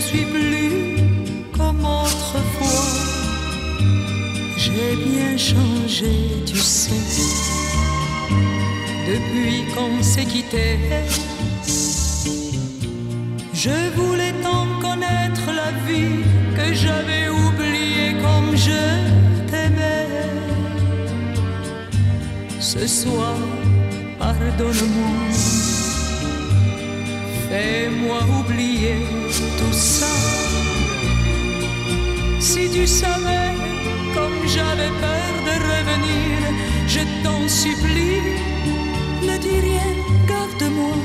suis plus comme autrefois. J'ai bien changé, tu sais, depuis qu'on s'est quitté. Je voulais tant connaître la vie que j'avais oublié comme je t'aimais. Ce soir, pardonne-moi. Fais-moi oublier tout ça. Si tu savais comme j'avais peur de revenir, je t'en supplie, ne dis rien, garde-moi.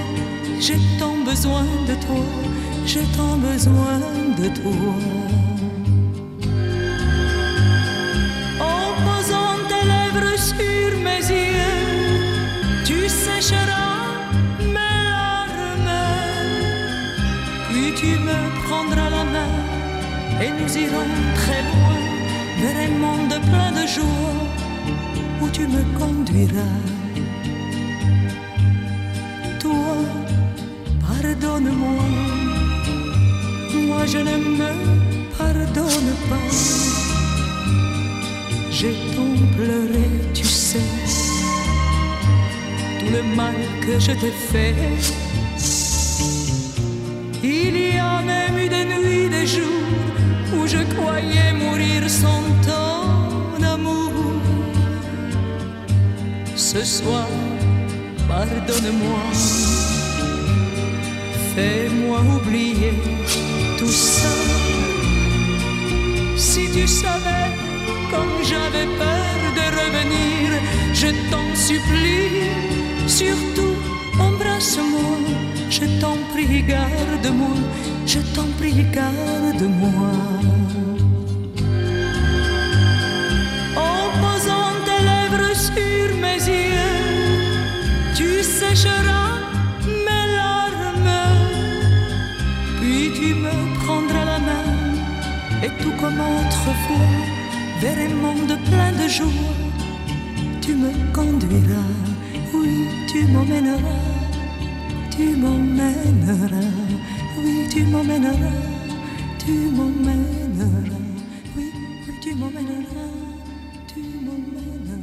J'ai tant besoin de toi, j'ai tant besoin de toi. Me prendras la main et nous irons très loin vers un monde plein de joie où tu me conduiras. Toi, pardonne-moi, moi je ne me pardonne pas. J'ai tant pleuré, tu sais, tout le mal que je t'ai fait. Ce soir, pardonne-moi, fais-moi oublier tout ça. Si tu savais comme j'avais peur de revenir, je t'en supplie, surtout embrasse-moi, je t'en prie, garde-moi, je t'en prie, garde-moi. Tu sécheras mes larmes, puis tu me prendras la main, et tout comme autrefois, vers un monde plein de joie, tu me conduiras, oui, tu m'emmèneras, tu m'emmèneras, oui, tu m'emmèneras, tu m'emmèneras, oui, oui, tu m'emmèneras, tu m'emmèneras.